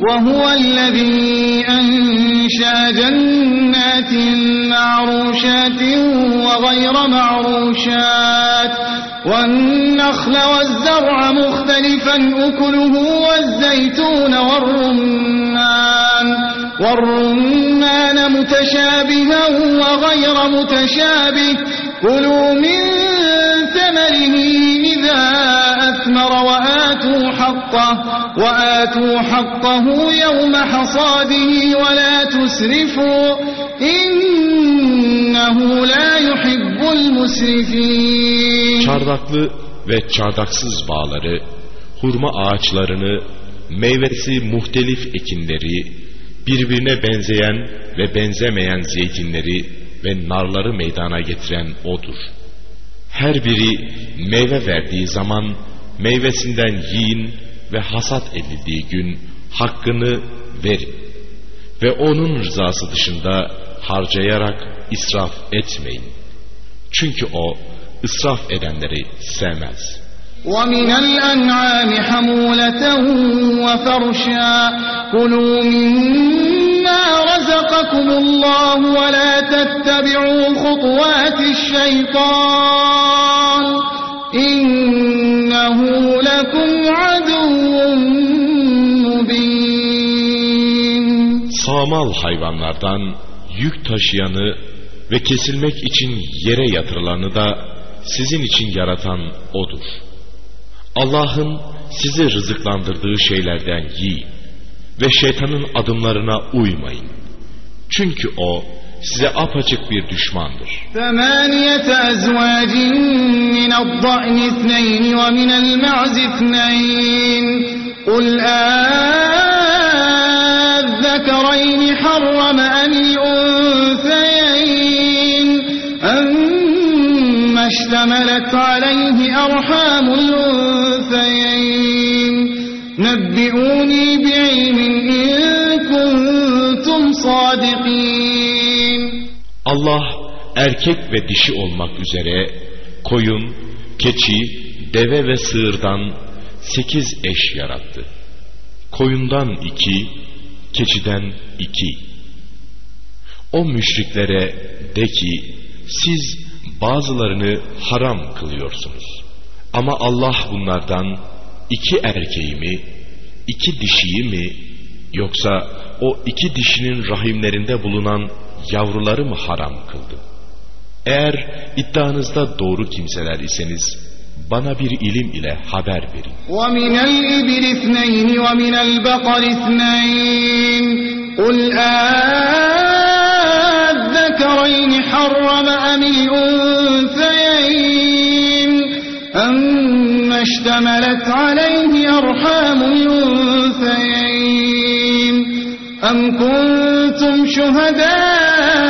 وهو الذي أنشأ جنات معروشات وغير معروشات والنخل والزرع مختلفا أكله والزيتون والرمان. والرمان متشابها وغير متشابه. كلوا من ثمره إذا أثمر وآتوا حقه وآتوا حقه يوم حصاده ولا تسرفوا إنه لا يحب المسرفين Çardaklı ve çardaksız bağları, hurma ağaçlarını, meyvesi muhtelif ekinleri, birbirine benzeyen ve benzemeyen zeytinleri ve narları meydana getiren O'dur. Her biri meyve verdiği zaman meyvesinden yiyin ve hasat edildiği gün hakkını verin. Ve O'nun rızası dışında harcayarak israf etmeyin. Çünkü O israf edenleri sevmez. ومن الأنعام حمولة وفرشا كلوا مما رزقكم الله ولا تتبعوا خطوات الشيطان إنه لكم عدو مبين Sağmal hayvanlardan yük taşıyanı ve kesilmek için yere yatırılanı da sizin için yaratan O'dur. Allah'ın sizi rızıklandırdığı şeylerden yiyin ve şeytanın adımlarına uymayın. Çünkü o size apaçık bir düşmandır. الضأن اثنين ومن المعز اثنين. قل أذكرين حرم أم الأنثيين. أما اشتملت عليه أرحام الأنثيين. نبئوني بعلم إن كنتم صادقين. Allah erkek ve dişi olmak üzere koyun, keçi, deve ve sığırdan sekiz eş yarattı. Koyundan iki, keçiden iki. O müşriklere de ki siz bazılarını haram kılıyorsunuz. Ama Allah bunlardan iki erkeği mi, iki dişiyi mi, yoksa o iki dişinin rahimlerinde bulunan yavruları mı haram kıldı? Eğer iddianızda doğru kimseler iseniz bana bir ilim ile haber verin. ومن الإبل اثنين ومن البقر اثنين قل أذكرين حرم أم الأنثيين أما اشتملت عليه أرحام الأنثيين أم كنتم شهداء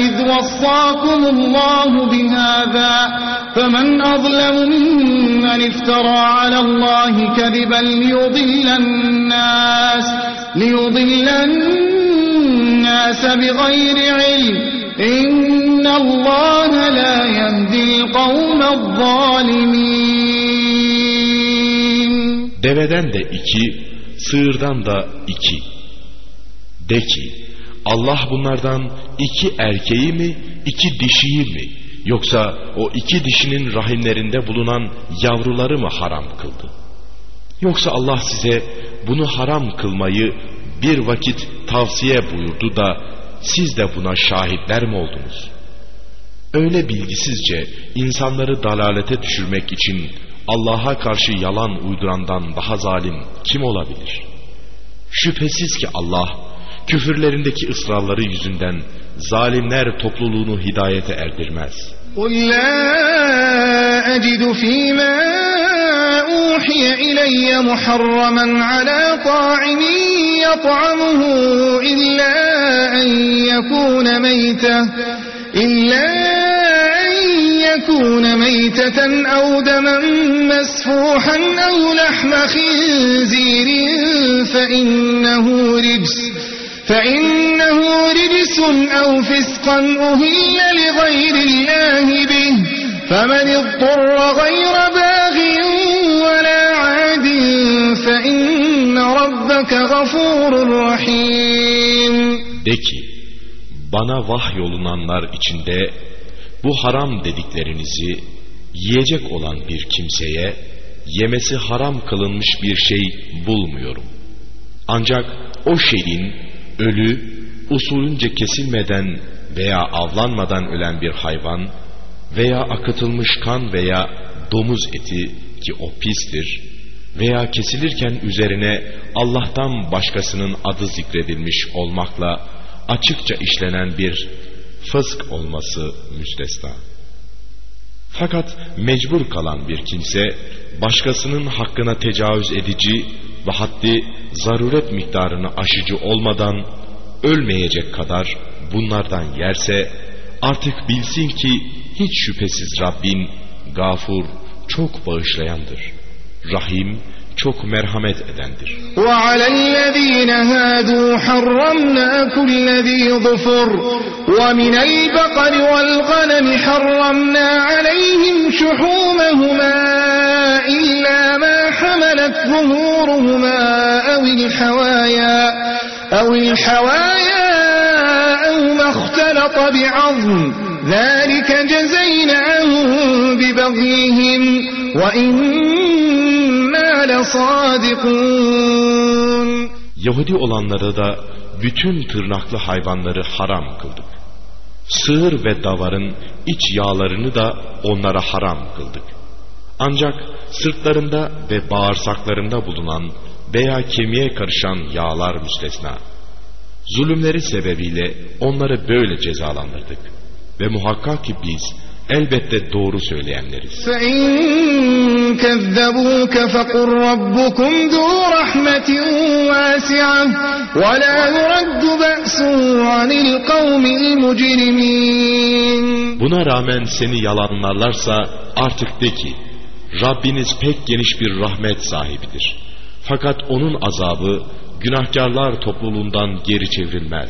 إذ وصاكم الله بهذا فمن أظلم ممن افترى على الله كذبا ليضل الناس ليضل الناس بغير علم إن الله لا يهدي القوم الظالمين Deveden de iki, sığırdan da iki. De ki, Allah bunlardan iki erkeği mi, iki dişiyi mi, yoksa o iki dişinin rahimlerinde bulunan yavruları mı haram kıldı? Yoksa Allah size bunu haram kılmayı bir vakit tavsiye buyurdu da siz de buna şahitler mi oldunuz? Öyle bilgisizce insanları dalalete düşürmek için Allah'a karşı yalan uydurandan daha zalim kim olabilir? Şüphesiz ki Allah küfürlerindeki ısrarları yüzünden zalimler topluluğunu hidayete erdirmez. قل لا أجد فيما أوحي إلي محرما على طاعم يطعمه إلا أن يكون ميتة إلا أن يكون ميتة أو دما مسفوحا أو لحم خنزير فإنه رجس فإنه رجس أو فسقا أهل لغير الله به فمن اضطر غير باغ ولا عاد فإن ربك غفور رحيم De ki, bana vahyolunanlar içinde bu haram dediklerinizi yiyecek olan bir kimseye yemesi haram kılınmış bir şey bulmuyorum. Ancak o şeyin ölü, usulünce kesilmeden veya avlanmadan ölen bir hayvan veya akıtılmış kan veya domuz eti ki o pistir veya kesilirken üzerine Allah'tan başkasının adı zikredilmiş olmakla açıkça işlenen bir fısk olması müstesna. Fakat mecbur kalan bir kimse başkasının hakkına tecavüz edici ve haddi zaruret miktarını aşıcı olmadan ölmeyecek kadar bunlardan yerse artık bilsin ki hiç şüphesiz Rabbin gafur çok bağışlayandır. Rahim çok merhamet edendir. وعلى الذين هادوا حرمنا كل ذي ظفر ومن البقر والغنم حرمنا عليهم شحومهما إلا ما حملت ظهورهما أو الحوايا أو الحوايا أو ما اختلط بعظم ذلك جزيناهم ببغيهم وإنا لصادقون Yahudi olanlara da bütün tırnaklı hayvanları haram kıldık. Sığır ve davarın iç yağlarını da onlara haram kıldık. Ancak sırtlarında ve bağırsaklarında bulunan veya kemiğe karışan yağlar müstesna. Zulümleri sebebiyle onları böyle cezalandırdık. Ve muhakkak ki biz elbette doğru söyleyenleriz. Buna rağmen seni yalanlarlarsa artık de ki Rabbiniz pek geniş bir rahmet sahibidir. Fakat onun azabı günahkarlar topluluğundan geri çevrilmez.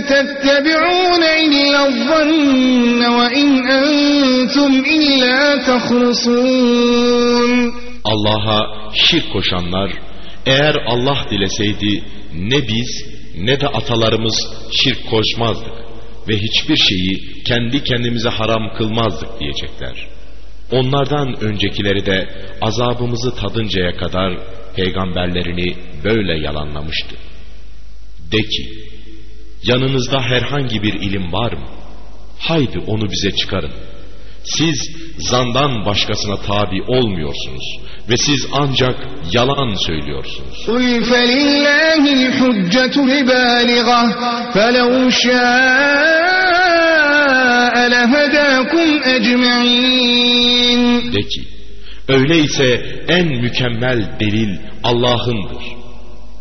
تتبعون إلا الظن وإن أنتم إلا تخرصون Allah'a şirk koşanlar eğer Allah dileseydi ne biz ne de atalarımız şirk koşmazdık ve hiçbir şeyi kendi kendimize haram kılmazdık diyecekler. Onlardan öncekileri de azabımızı tadıncaya kadar peygamberlerini böyle yalanlamıştı. De ki, yanınızda herhangi bir ilim var mı? Haydi onu bize çıkarın. Siz zandan başkasına tabi olmuyorsunuz ve siz ancak yalan söylüyorsunuz. قل فلله الحجة البالغة فلو شاء لهداكم أجمعين De ki, öyleyse en mükemmel delil Allah'ındır.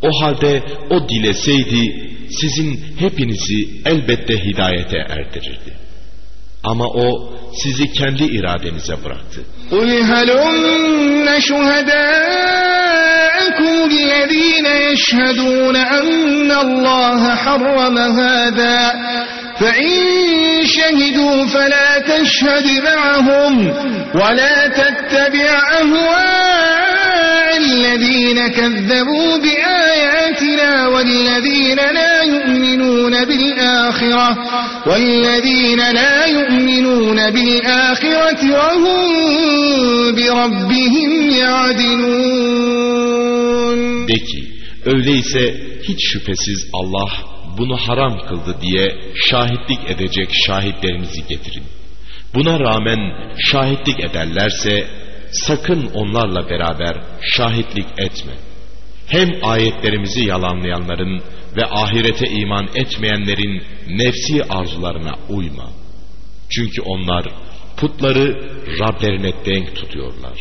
O halde o dileseydi sizin hepinizi elbette hidayete erdirirdi. Ama o sizi kendi iradenize bıraktı. قل هلم شهداءكم الذين يشهدون أن الله حرم هذا فإن شهدوا فلا تشهد معهم ولا تتبع أهواء الذين كذبوا بآياتنا والذين لا يؤمنون بالآخرة والذين لا يؤمنون بالآخرة وهم بربهم يعدلون De ki, öyleyse hiç şüphesiz Allah bunu haram kıldı diye şahitlik edecek şahitlerinizi getirin. Buna rağmen şahitlik ederlerse sakın onlarla beraber şahitlik etme. Hem ayetlerimizi yalanlayanların ve ahirete iman etmeyenlerin nefsi arzularına uyma. Çünkü onlar putları Rablerine denk tutuyorlar.